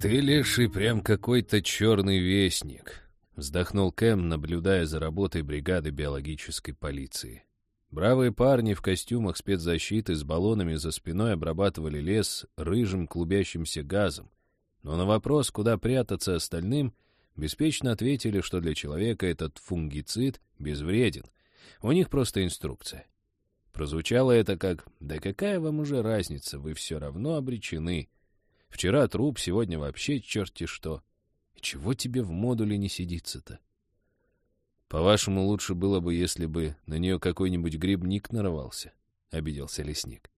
«Ты, леший, прям какой-то черный вестник», — вздохнул Кэм, наблюдая за работой бригады биологической полиции. Бравые парни в костюмах спецзащиты с баллонами за спиной обрабатывали лес рыжим клубящимся газом, но на вопрос, куда прятаться остальным, беспечно ответили, что для человека этот фунгицид безвреден. У них просто инструкция. Прозвучало это как «Да какая вам уже разница, вы все равно обречены». Вчера труп, сегодня вообще черти что. И чего тебе в модуле не сидится-то? По-вашему, лучше было бы, если бы на нее какой-нибудь грибник нарывался, — обиделся лесник.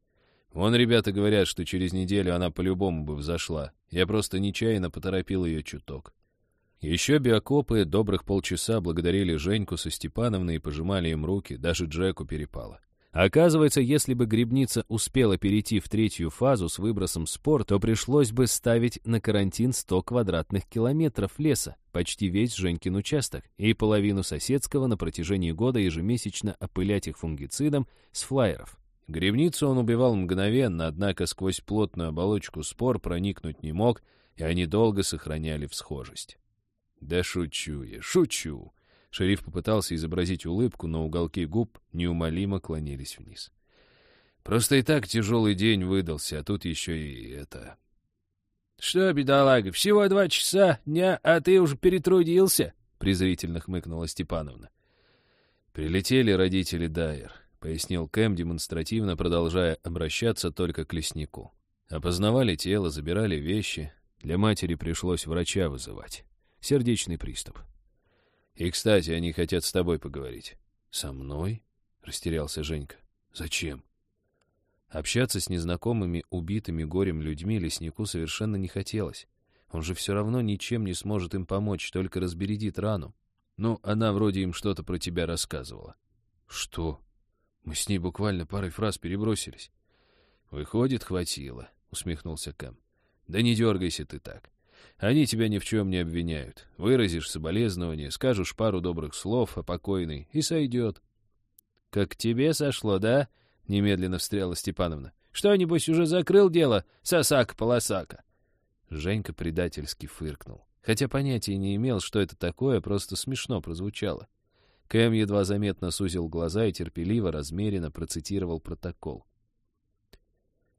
Вон ребята говорят, что через неделю она по-любому бы взошла. Я просто нечаянно поторопил ее чуток. Еще биокопы добрых полчаса благодарили Женьку со Степановной и пожимали им руки, даже Джеку перепало. Оказывается, если бы грибница успела перейти в третью фазу с выбросом спор, то пришлось бы ставить на карантин 100 квадратных километров леса, почти весь Женькин участок, и половину соседского на протяжении года ежемесячно опылять их фунгицидом с флайеров. Грибницу он убивал мгновенно, однако сквозь плотную оболочку спор проникнуть не мог, и они долго сохраняли всхожесть. «Да шучу я, шучу!» Шериф попытался изобразить улыбку, но уголки губ неумолимо клонились вниз. «Просто и так тяжелый день выдался, а тут еще и это...» «Что, бедолага, всего два часа дня, а ты уже перетрудился?» — презрительно хмыкнула Степановна. «Прилетели родители Дайер», — пояснил Кэм, демонстративно продолжая обращаться только к леснику. Опознавали тело, забирали вещи. Для матери пришлось врача вызывать. Сердечный приступ. И, кстати, они хотят с тобой поговорить. Со мной? Растерялся Женька. Зачем? Общаться с незнакомыми, убитыми горем людьми леснику совершенно не хотелось. Он же все равно ничем не сможет им помочь, только разбередит рану. Ну, она вроде им что-то про тебя рассказывала. Что? Мы с ней буквально парой фраз перебросились. Выходит, хватило, усмехнулся Кэм. Да не дергайся ты так. Они тебя ни в чем не обвиняют. Выразишь соболезнование, скажешь пару добрых слов о покойной, и сойдет. — Как тебе сошло, да? — немедленно встряла Степановна. — Что, небось, уже закрыл дело сосака-полосака? Женька предательски фыркнул. Хотя понятия не имел, что это такое, просто смешно прозвучало. Кэм едва заметно сузил глаза и терпеливо, размеренно процитировал протокол.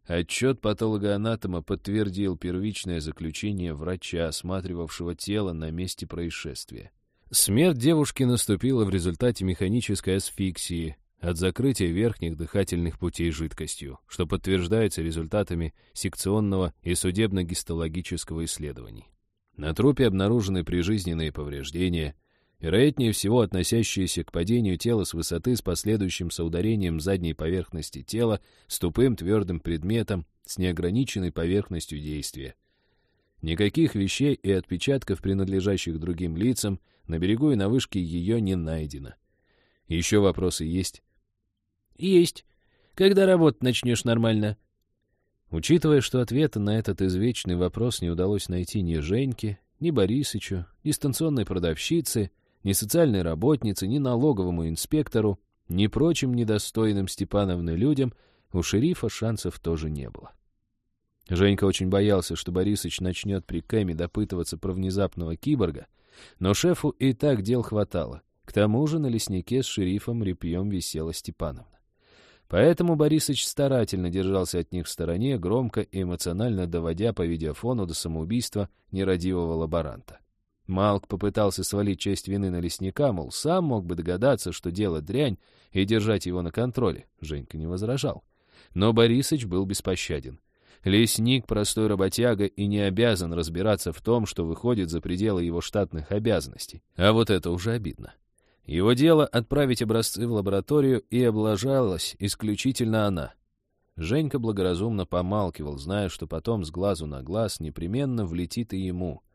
Отчет патологоанатома подтвердил первичное заключение врача, осматривавшего тело на месте происшествия. Смерть девушки наступила в результате механической асфиксии от закрытия верхних дыхательных путей жидкостью, что подтверждается результатами секционного и судебно-гистологического исследований. На трупе обнаружены прижизненные повреждения, вероятнее всего относящиеся к падению тела с высоты с последующим соударением задней поверхности тела с тупым твердым предметом с неограниченной поверхностью действия. Никаких вещей и отпечатков, принадлежащих другим лицам, на берегу и на вышке ее не найдено. Еще вопросы есть? Есть. Когда работать начнешь нормально? Учитывая, что ответа на этот извечный вопрос не удалось найти ни Женьке, ни Борисычу, ни станционной продавщице, ни социальной работнице, ни налоговому инспектору, ни прочим недостойным Степановны людям у шерифа шансов тоже не было. Женька очень боялся, что Борисыч начнет при Кэме допытываться про внезапного киборга, но шефу и так дел хватало. К тому же на леснике с шерифом репьем висела Степановна. Поэтому Борисыч старательно держался от них в стороне, громко и эмоционально доводя по видеофону до самоубийства нерадивого лаборанта. Малк попытался свалить часть вины на лесника, мол, сам мог бы догадаться, что дело дрянь, и держать его на контроле. Женька не возражал. Но Борисыч был беспощаден. Лесник — простой работяга и не обязан разбираться в том, что выходит за пределы его штатных обязанностей. А вот это уже обидно. Его дело — отправить образцы в лабораторию, и облажалась исключительно она. Женька благоразумно помалкивал, зная, что потом с глазу на глаз непременно влетит и ему —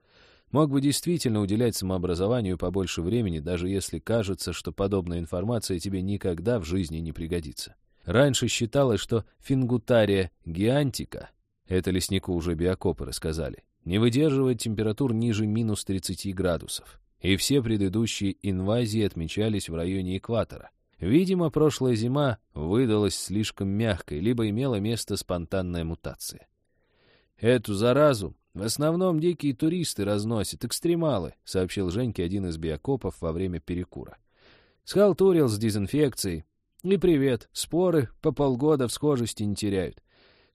мог бы действительно уделять самообразованию побольше времени, даже если кажется, что подобная информация тебе никогда в жизни не пригодится. Раньше считалось, что фингутария гиантика, это леснику уже биокопы рассказали, не выдерживает температур ниже минус 30 градусов. И все предыдущие инвазии отмечались в районе экватора. Видимо, прошлая зима выдалась слишком мягкой, либо имела место спонтанная мутация. Эту заразу В основном дикие туристы разносят, экстремалы», — сообщил Женьке один из биокопов во время перекура. «Схалтурил с дезинфекцией. И привет, споры по полгода в схожести не теряют.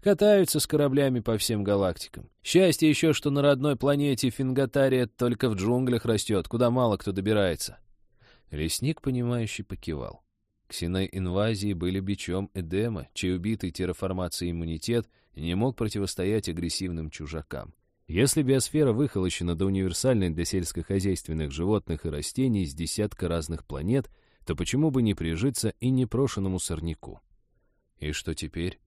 Катаются с кораблями по всем галактикам. Счастье еще, что на родной планете Фингатария только в джунглях растет, куда мало кто добирается. Лесник, понимающий, покивал. Ксеноинвазии были бичом Эдема, чей убитый терраформацией иммунитет не мог противостоять агрессивным чужакам. Если биосфера выхолощена до универсальной для сельскохозяйственных животных и растений с десятка разных планет, то почему бы не прижиться и непрошенному сорняку? И что теперь?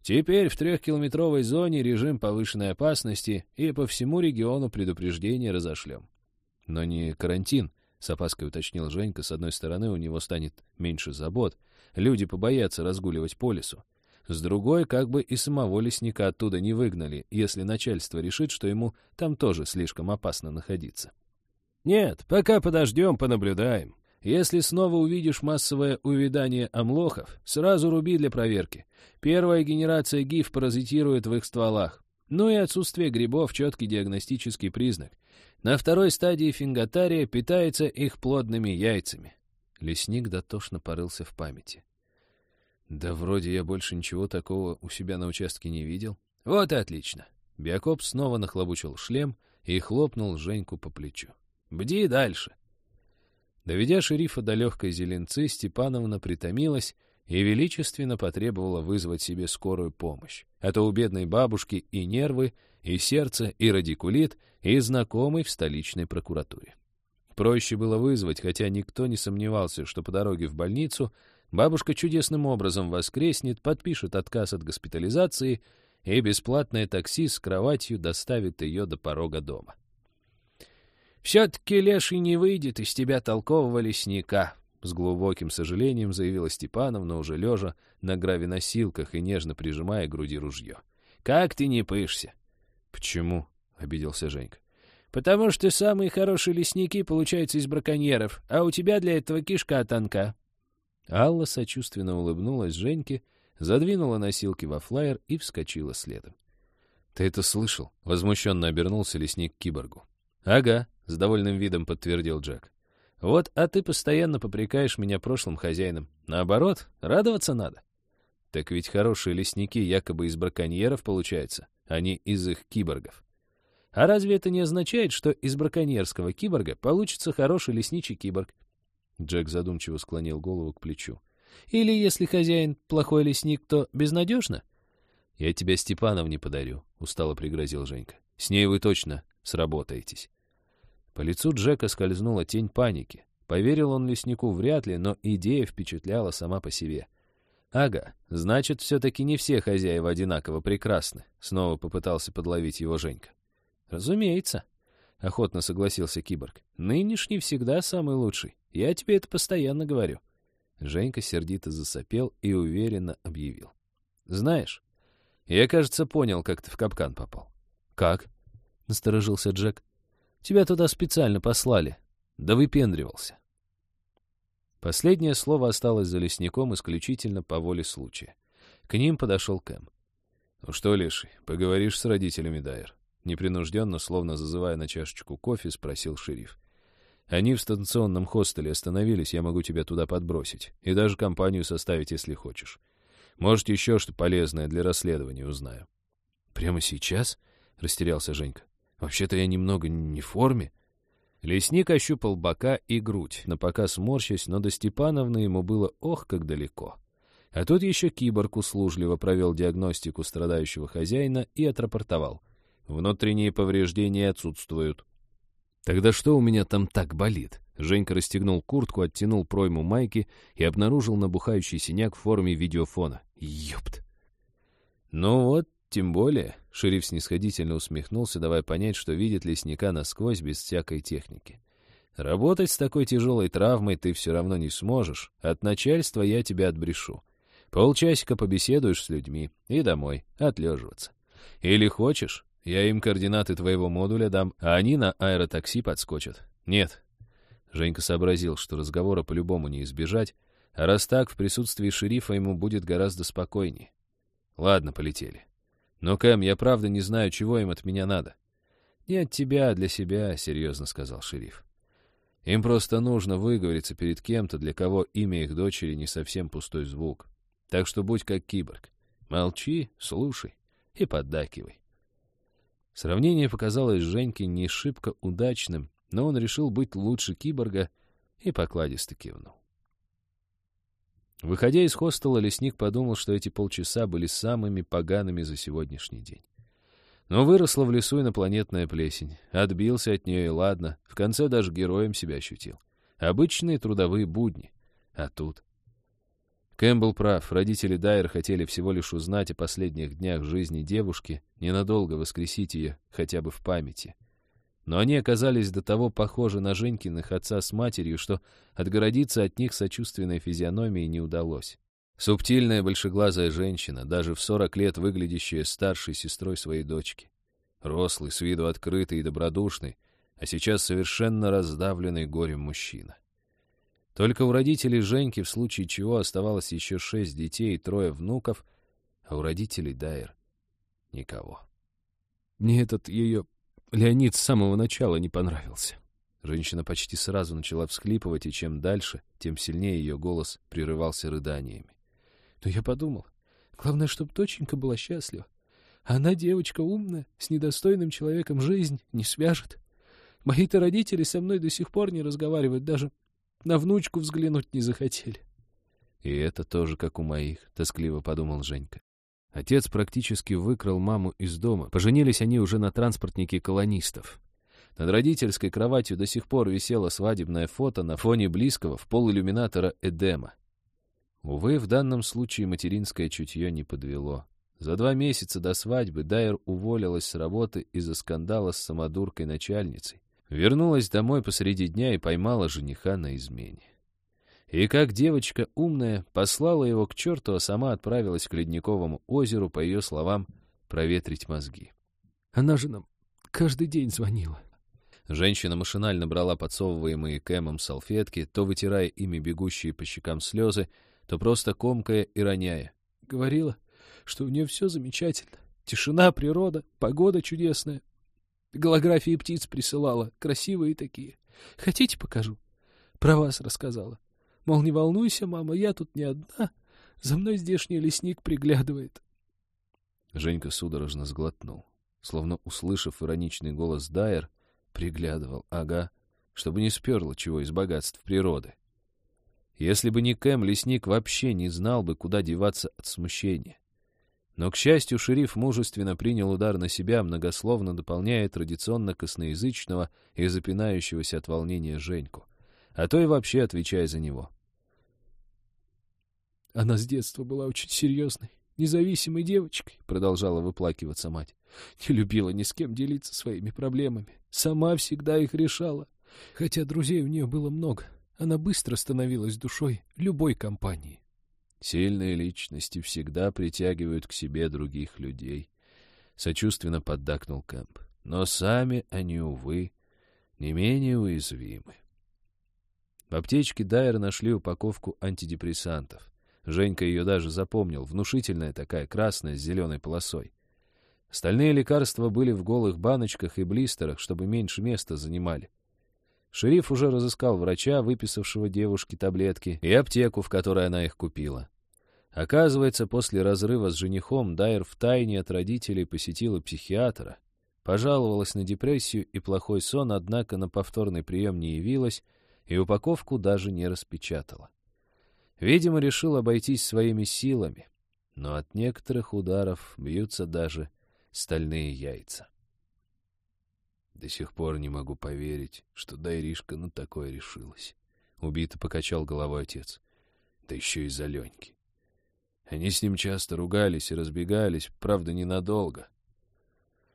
Теперь в трехкилометровой зоне режим повышенной опасности и по всему региону предупреждение разошлем. Но не карантин, с опаской уточнил Женька. С одной стороны, у него станет меньше забот. Люди побоятся разгуливать по лесу. С другой, как бы и самого лесника оттуда не выгнали, если начальство решит, что ему там тоже слишком опасно находиться. Нет, пока подождем, понаблюдаем. Если снова увидишь массовое увядание амлохов, сразу руби для проверки. Первая генерация ГИФ паразитирует в их стволах. Ну и отсутствие грибов — четкий диагностический признак. На второй стадии финготария питается их плодными яйцами. Лесник дотошно порылся в памяти. Да вроде я больше ничего такого у себя на участке не видел. Вот и отлично. Биокоп снова нахлобучил шлем и хлопнул Женьку по плечу. «Бди дальше!» Доведя шерифа до легкой зеленцы, Степановна притомилась и величественно потребовала вызвать себе скорую помощь. А то у бедной бабушки и нервы, и сердце, и радикулит, и знакомый в столичной прокуратуре. Проще было вызвать, хотя никто не сомневался, что по дороге в больницу бабушка чудесным образом воскреснет, подпишет отказ от госпитализации, и бесплатное такси с кроватью доставит ее до порога дома. «Все-таки леший не выйдет из тебя толкового лесника», — с глубоким сожалением заявила Степановна, уже лежа на гравиносилках и нежно прижимая к груди ружье. «Как ты не пышься?» «Почему?» — обиделся Женька. «Потому что самые хорошие лесники получаются из браконьеров, а у тебя для этого кишка тонка». Алла сочувственно улыбнулась Женьке, задвинула носилки во флайер и вскочила следом. «Ты это слышал?» — возмущенно обернулся лесник к киборгу. «Ага», — с довольным видом подтвердил Джек. «Вот, а ты постоянно попрекаешь меня прошлым хозяином. Наоборот, радоваться надо». «Так ведь хорошие лесники якобы из браконьеров получаются, а не из их киборгов». «А разве это не означает, что из браконьерского киборга получится хороший лесничий киборг?» Джек задумчиво склонил голову к плечу. «Или если хозяин плохой лесник, то безнадежно?» «Я тебя Степановне подарю», — устало пригрозил Женька. «С ней вы точно сработаетесь». По лицу Джека скользнула тень паники. Поверил он леснику вряд ли, но идея впечатляла сама по себе. «Ага, значит, все-таки не все хозяева одинаково прекрасны», — снова попытался подловить его Женька. «Разумеется», — охотно согласился киборг. «Нынешний всегда самый лучший. Я тебе это постоянно говорю». Женька сердито засопел и уверенно объявил. «Знаешь, я, кажется, понял, как ты в капкан попал». «Как?» — насторожился Джек. Тебя туда специально послали. Да выпендривался. Последнее слово осталось за лесником исключительно по воле случая. К ним подошел Кэм. «Ну что, Леший, поговоришь с родителями, Дайер?» Непринужденно, словно зазывая на чашечку кофе, спросил шериф. «Они в станционном хостеле остановились, я могу тебя туда подбросить. И даже компанию составить, если хочешь. Может, еще что полезное для расследования узнаю». «Прямо сейчас?» — растерялся Женька. Вообще-то я немного не в форме. Лесник ощупал бока и грудь, напоказ морщась, но до Степановны ему было ох, как далеко. А тут еще киборг услужливо провел диагностику страдающего хозяина и отрапортовал. Внутренние повреждения отсутствуют. «Тогда что у меня там так болит?» Женька расстегнул куртку, оттянул пройму майки и обнаружил набухающий синяк в форме видеофона. «Ёпт!» «Ну вот, тем более, шериф снисходительно усмехнулся, давая понять, что видит лесника насквозь без всякой техники. Работать с такой тяжелой травмой ты все равно не сможешь. От начальства я тебя отбрешу. Полчасика побеседуешь с людьми и домой, отлеживаться. Или хочешь, я им координаты твоего модуля дам, а они на аэротакси подскочат. Нет. Женька сообразил, что разговора по-любому не избежать, а раз так, в присутствии шерифа ему будет гораздо спокойнее. Ладно, полетели. Но, Кэм, я правда не знаю, чего им от меня надо. «Не от тебя, а для себя», — серьезно сказал шериф. «Им просто нужно выговориться перед кем-то, для кого имя их дочери не совсем пустой звук. Так что будь как киборг. Молчи, слушай и поддакивай». Сравнение показалось Женьке не шибко удачным, но он решил быть лучше киборга и покладисто кивнул. Выходя из хостела, лесник подумал, что эти полчаса были самыми погаными за сегодняшний день. Но выросла в лесу инопланетная плесень. Отбился от нее и ладно. В конце даже героем себя ощутил. Обычные трудовые будни. А тут... Кэм был прав. Родители Дайер хотели всего лишь узнать о последних днях жизни девушки, ненадолго воскресить ее хотя бы в памяти. Но они оказались до того похожи на Женькиных отца с матерью, что отгородиться от них сочувственной физиономией не удалось. Субтильная большеглазая женщина, даже в сорок лет выглядящая старшей сестрой своей дочки. Рослый, с виду открытый и добродушный, а сейчас совершенно раздавленный горем мужчина. Только у родителей Женьки в случае чего оставалось еще шесть детей и трое внуков, а у родителей Дайер — никого. Мне этот ее Леонид с самого начала не понравился. Женщина почти сразу начала всхлипывать, и чем дальше, тем сильнее ее голос прерывался рыданиями. Но я подумал, главное, чтобы доченька была счастлива. Она девочка умная, с недостойным человеком жизнь не свяжет. Мои-то родители со мной до сих пор не разговаривают, даже на внучку взглянуть не захотели. И это тоже как у моих, — тоскливо подумал Женька. Отец практически выкрал маму из дома. Поженились они уже на транспортнике колонистов. Над родительской кроватью до сих пор висело свадебное фото на фоне близкого в полиллюминатора Эдема. Увы, в данном случае материнское чутье не подвело. За два месяца до свадьбы Дайер уволилась с работы из-за скандала с самодуркой-начальницей. Вернулась домой посреди дня и поймала жениха на измене. И как девочка умная послала его к черту, а сама отправилась к Ледниковому озеру, по ее словам, проветрить мозги. Она же нам каждый день звонила. Женщина машинально брала подсовываемые Кэмом салфетки, то вытирая ими бегущие по щекам слезы, то просто комкая и роняя. Говорила, что у нее все замечательно. Тишина, природа, погода чудесная. Голографии птиц присылала, красивые такие. Хотите, покажу? Про вас рассказала. Мол, не волнуйся, мама, я тут не одна. За мной здешний лесник приглядывает. Женька судорожно сглотнул. Словно услышав ироничный голос Дайер, приглядывал, ага, чтобы не сперло чего из богатств природы. Если бы не Кэм, лесник вообще не знал бы, куда деваться от смущения. Но, к счастью, шериф мужественно принял удар на себя, многословно дополняя традиционно косноязычного и запинающегося от волнения Женьку, а то и вообще отвечая за него. Она с детства была очень серьезной, независимой девочкой, продолжала выплакиваться мать. Не любила ни с кем делиться своими проблемами. Сама всегда их решала. Хотя друзей у нее было много. Она быстро становилась душой любой компании. Сильные личности всегда притягивают к себе других людей. Сочувственно поддакнул Кэмп. Но сами они, увы, не менее уязвимы. В аптечке Дайер нашли упаковку антидепрессантов. Женька ее даже запомнил, внушительная такая, красная, с зеленой полосой. Остальные лекарства были в голых баночках и блистерах, чтобы меньше места занимали. Шериф уже разыскал врача, выписавшего девушке таблетки, и аптеку, в которой она их купила. Оказывается, после разрыва с женихом Дайер втайне от родителей посетила психиатра, пожаловалась на депрессию и плохой сон, однако на повторный прием не явилась и упаковку даже не распечатала. Видимо, решил обойтись своими силами, но от некоторых ударов бьются даже стальные яйца. До сих пор не могу поверить, что Дайришка на такое решилась. Убито покачал головой отец. Да еще из-за Леньки. Они с ним часто ругались и разбегались, правда, ненадолго.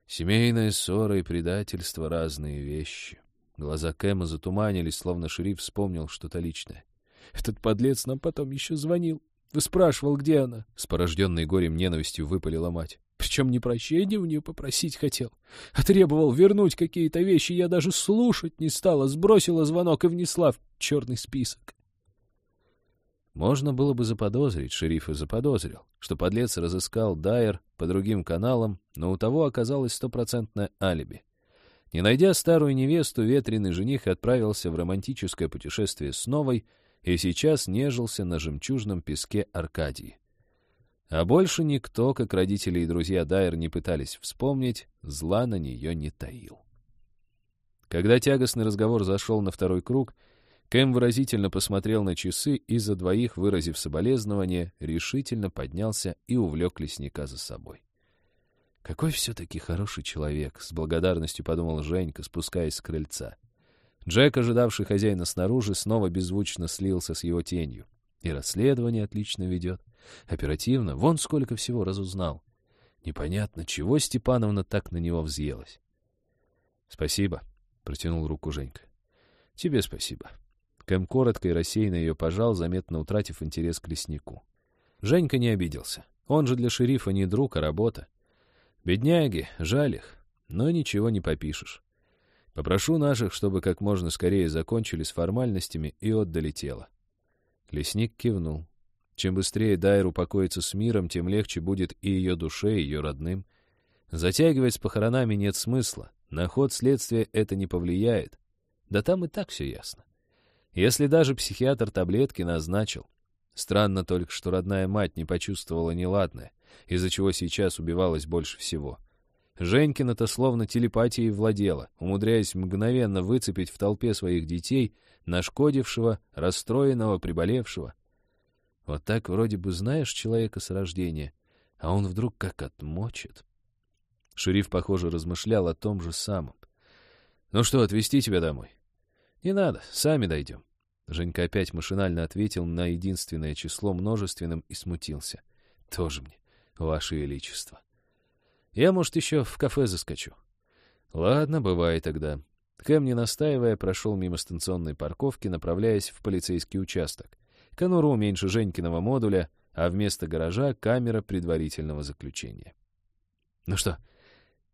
Семейная ссора и предательство — разные вещи. Глаза Кэма затуманились, словно шериф вспомнил что-то личное. Этот подлец нам потом еще звонил. Выспрашивал, где она. С порожденной горем ненавистью выпалила мать. Причем не прощения у нее попросить хотел, а требовал вернуть какие-то вещи. Я даже слушать не стала, сбросила звонок и внесла в черный список. Можно было бы заподозрить, шериф и заподозрил, что подлец разыскал Дайер по другим каналам, но у того оказалось стопроцентное алиби. Не найдя старую невесту, ветреный жених отправился в романтическое путешествие с новой и сейчас нежился на жемчужном песке Аркадии. А больше никто, как родители и друзья Дайер, не пытались вспомнить, зла на нее не таил. Когда тягостный разговор зашел на второй круг, Кэм выразительно посмотрел на часы и, за двоих выразив соболезнование, решительно поднялся и увлек лесника за собой. «Какой все-таки хороший человек!» — с благодарностью подумал Женька, спускаясь с крыльца. Джек, ожидавший хозяина снаружи, снова беззвучно слился с его тенью. И расследование отлично ведет. Оперативно, вон сколько всего разузнал. Непонятно, чего Степановна так на него взъелась. «Спасибо», — протянул руку Женька. «Тебе спасибо». Кэм коротко и рассеянно ее пожал, заметно утратив интерес к леснику. Женька не обиделся. Он же для шерифа не друг, а работа. Бедняги, жаль их, но ничего не попишешь. Попрошу наших, чтобы как можно скорее закончили с формальностями и отдали тело. Лесник кивнул. Чем быстрее Дайр упокоится с миром, тем легче будет и ее душе, и ее родным. Затягивать с похоронами нет смысла. На ход следствия это не повлияет. Да там и так все ясно. Если даже психиатр таблетки назначил. Странно только, что родная мать не почувствовала неладное, из-за чего сейчас убивалась больше всего. Женькина-то словно телепатией владела, умудряясь мгновенно выцепить в толпе своих детей нашкодившего, расстроенного, приболевшего. Вот так вроде бы знаешь человека с рождения, а он вдруг как отмочит. Шериф, похоже, размышлял о том же самом. «Ну что, отвезти тебя домой?» «Не надо, сами дойдем». Женька опять машинально ответил на единственное число множественным и смутился. «Тоже мне, Ваше Величество». «Я, может, еще в кафе заскочу». «Ладно, бывает тогда». Кэм, не настаивая, прошел мимо станционной парковки, направляясь в полицейский участок. Конуру меньше Женькиного модуля, а вместо гаража — камера предварительного заключения. «Ну что,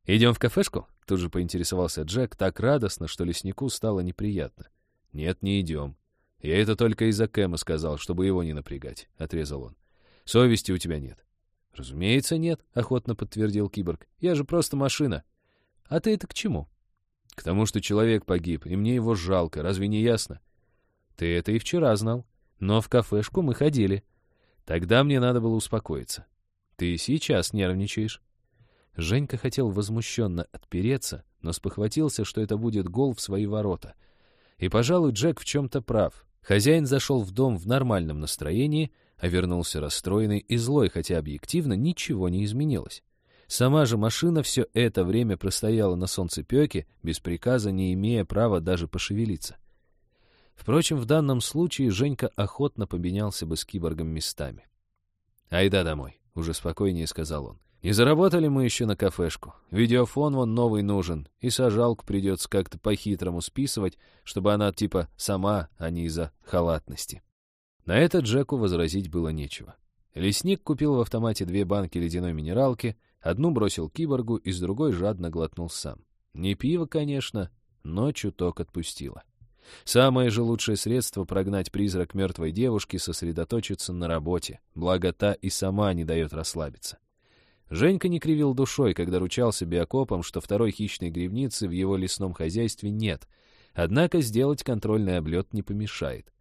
идем в кафешку?» Тут же поинтересовался Джек так радостно, что леснику стало неприятно. «Нет, не идем. Я это только из-за Кэма сказал, чтобы его не напрягать», — отрезал он. «Совести у тебя нет». «Разумеется, нет», — охотно подтвердил киборг. «Я же просто машина». «А ты это к чему?» «К тому, что человек погиб, и мне его жалко, разве не ясно?» «Ты это и вчера знал. Но в кафешку мы ходили. Тогда мне надо было успокоиться. Ты сейчас нервничаешь». Женька хотел возмущенно отпереться, но спохватился, что это будет гол в свои ворота. И, пожалуй, Джек в чем-то прав. Хозяин зашел в дом в нормальном настроении, а вернулся расстроенный и злой, хотя объективно ничего не изменилось. Сама же машина все это время простояла на солнцепеке, без приказа, не имея права даже пошевелиться. Впрочем, в данном случае Женька охотно поменялся бы с киборгом местами. «Айда домой», — уже спокойнее сказал он. Не заработали мы еще на кафешку. Видеофон вон новый нужен, и сажалку придется как-то по-хитрому списывать, чтобы она типа сама, а не из-за халатности. На это Джеку возразить было нечего. Лесник купил в автомате две банки ледяной минералки, одну бросил киборгу, из другой жадно глотнул сам. Не пиво, конечно, но чуток отпустило. Самое же лучшее средство прогнать призрак мертвой девушки — сосредоточиться на работе, благо та и сама не дает расслабиться. Женька не кривил душой, когда ручался биокопом, что второй хищной гривницы в его лесном хозяйстве нет, однако сделать контрольный облет не помешает.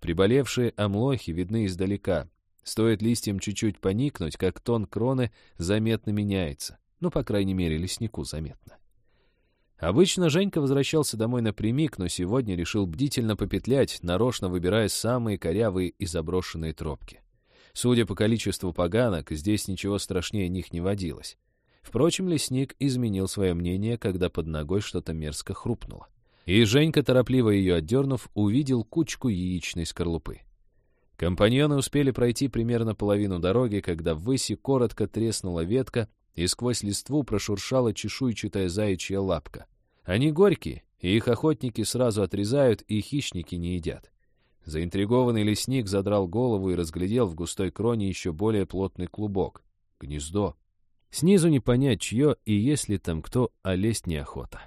Приболевшие омлохи видны издалека. Стоит листьям чуть-чуть поникнуть, как тон кроны заметно меняется. Ну, по крайней мере, леснику заметно. Обычно Женька возвращался домой напрямик, но сегодня решил бдительно попетлять, нарочно выбирая самые корявые и заброшенные тропки. Судя по количеству поганок, здесь ничего страшнее них не водилось. Впрочем, лесник изменил свое мнение, когда под ногой что-то мерзко хрупнуло. И Женька, торопливо ее отдернув, увидел кучку яичной скорлупы. Компаньоны успели пройти примерно половину дороги, когда в выси коротко треснула ветка, и сквозь листву прошуршала чешуйчатая заячья лапка. Они горькие, и их охотники сразу отрезают, и хищники не едят. Заинтригованный лесник задрал голову и разглядел в густой кроне еще более плотный клубок. Гнездо. Снизу не понять, чье и есть ли там кто, а лезть неохота.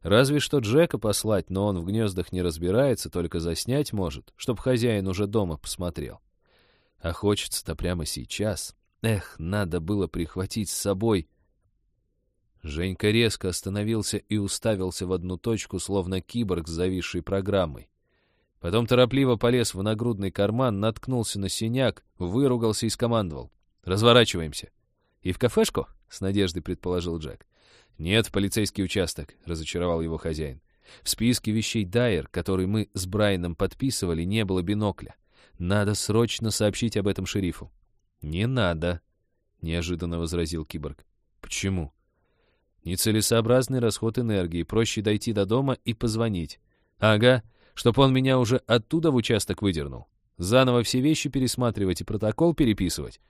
Разве что Джека послать, но он в гнездах не разбирается, только заснять может, чтоб хозяин уже дома посмотрел. А хочется-то прямо сейчас. Эх, надо было прихватить с собой. Женька резко остановился и уставился в одну точку, словно киборг с зависшей программой. Потом торопливо полез в нагрудный карман, наткнулся на синяк, выругался и скомандовал. «Разворачиваемся». «И в кафешку?» — с надеждой предположил Джек. «Нет, в полицейский участок», — разочаровал его хозяин. «В списке вещей Дайер, который мы с Брайаном подписывали, не было бинокля. Надо срочно сообщить об этом шерифу». «Не надо», — неожиданно возразил киборг. «Почему?» «Нецелесообразный расход энергии. Проще дойти до дома и позвонить». «Ага, чтоб он меня уже оттуда в участок выдернул. Заново все вещи пересматривать и протокол переписывать.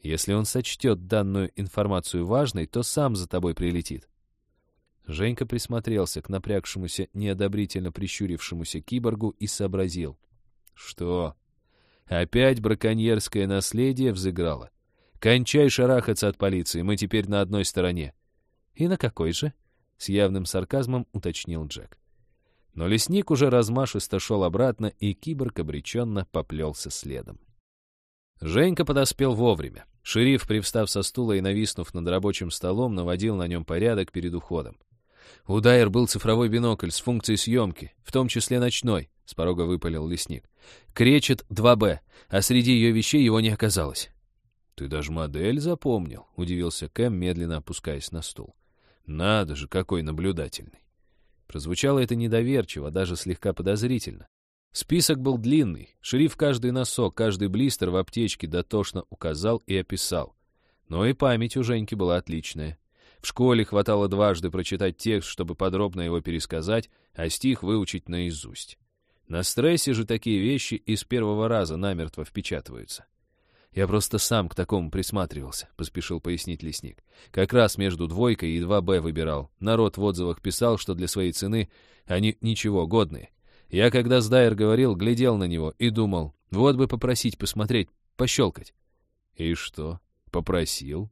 Если он сочтет данную информацию важной, то сам за тобой прилетит. Женька присмотрелся к напрягшемуся, неодобрительно прищурившемуся киборгу и сообразил. Что? Опять браконьерское наследие взыграло. Кончай шарахаться от полиции, мы теперь на одной стороне. И на какой же? С явным сарказмом уточнил Джек. Но лесник уже размашисто шел обратно, и киборг обреченно поплелся следом. Женька подоспел вовремя. Шериф, привстав со стула и нависнув над рабочим столом, наводил на нем порядок перед уходом. У Дайер был цифровой бинокль с функцией съемки, в том числе ночной, — с порога выпалил лесник. Кречет 2Б, а среди ее вещей его не оказалось. — Ты даже модель запомнил, — удивился Кэм, медленно опускаясь на стул. — Надо же, какой наблюдательный. Прозвучало это недоверчиво, даже слегка подозрительно. Список был длинный. Шериф каждый носок, каждый блистер в аптечке дотошно указал и описал. Но и память у Женьки была отличная. В школе хватало дважды прочитать текст, чтобы подробно его пересказать, а стих выучить наизусть. На стрессе же такие вещи из первого раза намертво впечатываются. «Я просто сам к такому присматривался», — поспешил пояснить лесник. «Как раз между двойкой и 2Б выбирал. Народ в отзывах писал, что для своей цены они ничего, годные. Я, когда с Дайер говорил, глядел на него и думал, вот бы попросить посмотреть, пощелкать». «И что, попросил?»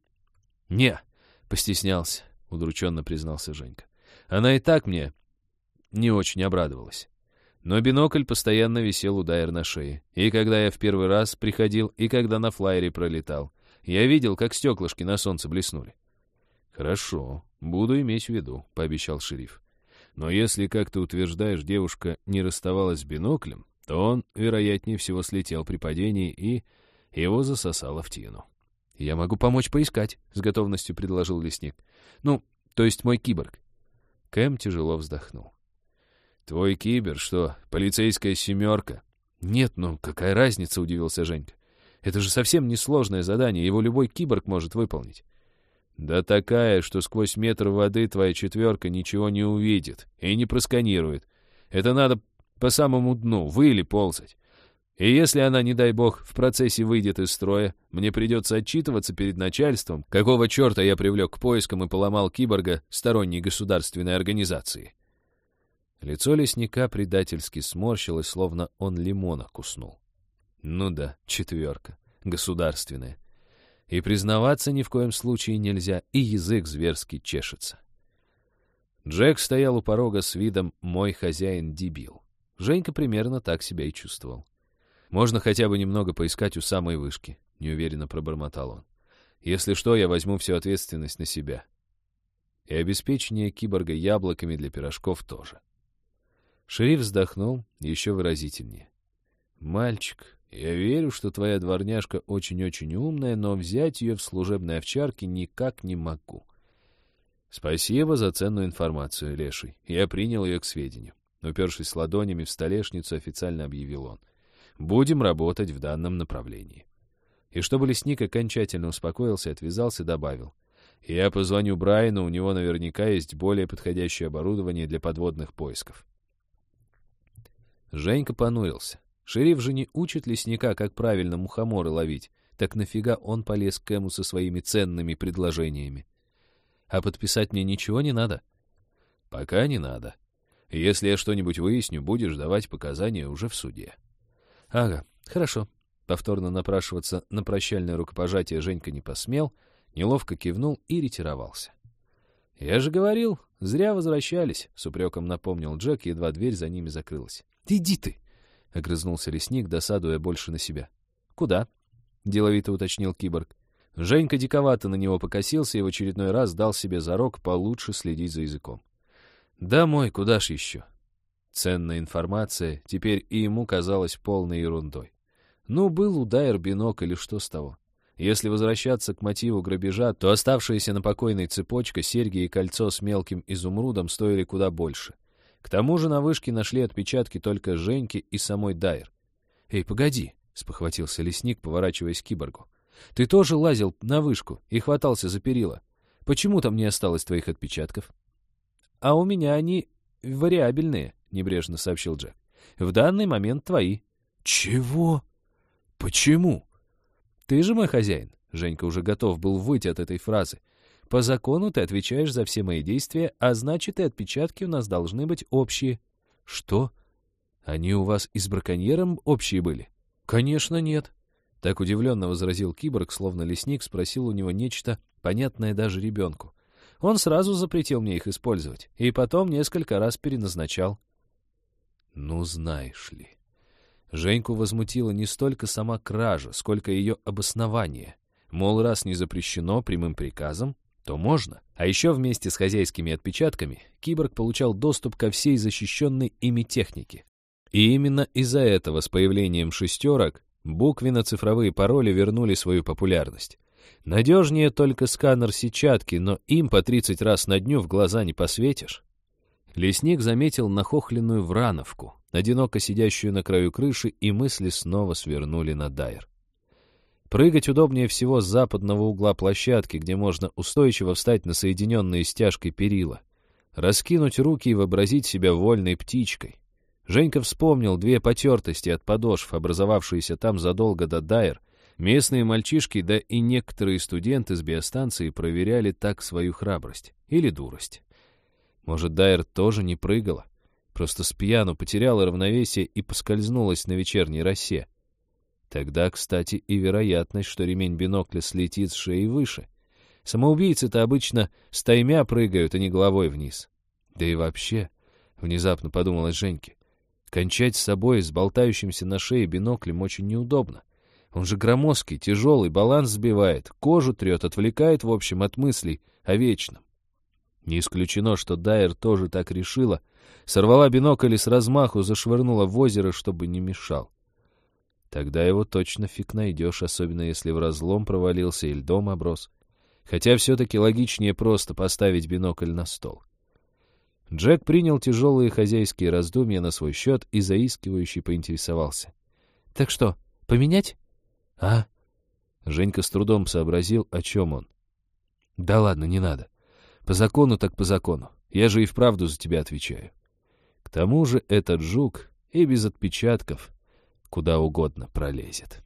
«Не, постеснялся», — удрученно признался Женька. «Она и так мне не очень обрадовалась». Но бинокль постоянно висел у Дайер на шее. И когда я в первый раз приходил, и когда на флайере пролетал, я видел, как стеклышки на солнце блеснули. «Хорошо, буду иметь в виду», — пообещал шериф. «Но если, как ты утверждаешь, девушка не расставалась с биноклем, то он, вероятнее всего, слетел при падении и его засосало в тину». «Я могу помочь поискать», — с готовностью предложил лесник. «Ну, то есть мой киборг». Кэм тяжело вздохнул. «Твой кибер что, полицейская семерка?» «Нет, ну какая разница?» — удивился Женька. «Это же совсем несложное задание, его любой киборг может выполнить». «Да такая, что сквозь метр воды твоя четверка ничего не увидит и не просканирует. Это надо по самому дну, выли ползать. И если она, не дай бог, в процессе выйдет из строя, мне придется отчитываться перед начальством, какого черта я привлек к поискам и поломал киборга сторонней государственной организации». Лицо лесника предательски сморщилось, словно он лимона куснул. Ну да, четверка, государственная. И признаваться ни в коем случае нельзя, и язык зверски чешется. Джек стоял у порога с видом «мой хозяин дебил». Женька примерно так себя и чувствовал. «Можно хотя бы немного поискать у самой вышки», — неуверенно пробормотал он. «Если что, я возьму всю ответственность на себя. И обеспечение киборга яблоками для пирожков тоже». Шериф вздохнул еще выразительнее. «Мальчик, я верю, что твоя дворняжка очень-очень умная, но взять ее в служебной овчарке никак не могу». «Спасибо за ценную информацию, Леший. Я принял ее к сведению». Упершись ладонями в столешницу, официально объявил он. «Будем работать в данном направлении». И чтобы лесник окончательно успокоился, отвязался, добавил. «Я позвоню Брайану, у него наверняка есть более подходящее оборудование для подводных поисков». Женька понурился. Шериф же не учит лесника, как правильно мухоморы ловить. Так нафига он полез к Эму со своими ценными предложениями? А подписать мне ничего не надо? Пока не надо. Если я что-нибудь выясню, будешь давать показания уже в суде. Ага, хорошо. Повторно напрашиваться на прощальное рукопожатие Женька не посмел, неловко кивнул и ретировался. «Я же говорил, зря возвращались», — с упреком напомнил Джек, едва дверь за ними закрылась. «Иди ты!» — огрызнулся лесник, досадуя больше на себя. «Куда?» — деловито уточнил киборг. Женька диковато на него покосился и в очередной раз дал себе зарок получше следить за языком. «Домой, куда ж еще?» Ценная информация теперь и ему казалась полной ерундой. Ну, был у Дайер бинокль или что с того? Если возвращаться к мотиву грабежа, то оставшаяся на покойной цепочка, серьги и кольцо с мелким изумрудом стоили куда больше. К тому же на вышке нашли отпечатки только Женьки и самой Дайер. «Эй, погоди!» — спохватился лесник, поворачиваясь к киборгу. «Ты тоже лазил на вышку и хватался за перила. Почему там не осталось твоих отпечатков?» «А у меня они вариабельные», — небрежно сообщил Джек. «В данный момент твои». «Чего? Почему?» «Ты же мой хозяин». Женька уже готов был выйти от этой фразы. «По закону ты отвечаешь за все мои действия, а значит, и отпечатки у нас должны быть общие». «Что? Они у вас и с браконьером общие были?» «Конечно, нет». Так удивленно возразил киборг, словно лесник спросил у него нечто, понятное даже ребенку. Он сразу запретил мне их использовать, и потом несколько раз переназначал. Ну, знаешь ли. Женьку возмутила не столько сама кража, сколько ее обоснование. Мол, раз не запрещено прямым приказом, то можно. А еще вместе с хозяйскими отпечатками киборг получал доступ ко всей защищенной ими технике. И именно из-за этого с появлением шестерок буквенно-цифровые пароли вернули свою популярность. Надежнее только сканер сетчатки, но им по 30 раз на дню в глаза не посветишь. Лесник заметил нахохленную врановку, одиноко сидящую на краю крыши, и мысли снова свернули на Дайр. Прыгать удобнее всего с западного угла площадки, где можно устойчиво встать на соединенные стяжкой перила, раскинуть руки и вообразить себя вольной птичкой. Женька вспомнил две потертости от подошв, образовавшиеся там задолго до Дайр. Местные мальчишки, да и некоторые студенты с биостанции проверяли так свою храбрость или дурость. Может, Дайер тоже не прыгала? Просто с пьяну потеряла равновесие и поскользнулась на вечерней росе. Тогда, кстати, и вероятность, что ремень бинокля слетит с шеи выше. Самоубийцы-то обычно стаймя прыгают, а не головой вниз. Да и вообще, внезапно подумалось Женьке, кончать с собой с болтающимся на шее биноклем очень неудобно. Он же громоздкий, тяжелый, баланс сбивает, кожу трет, отвлекает, в общем, от мыслей о вечном. Не исключено, что Дайер тоже так решила. Сорвала бинокль и с размаху зашвырнула в озеро, чтобы не мешал. Тогда его точно фиг найдешь, особенно если в разлом провалился и льдом оброс. Хотя все-таки логичнее просто поставить бинокль на стол. Джек принял тяжелые хозяйские раздумья на свой счет и заискивающий поинтересовался. — Так что, поменять? — А? Женька с трудом сообразил, о чем он. — Да ладно, не надо. По закону так по закону. Я же и вправду за тебя отвечаю. К тому же этот жук и без отпечатков куда угодно пролезет.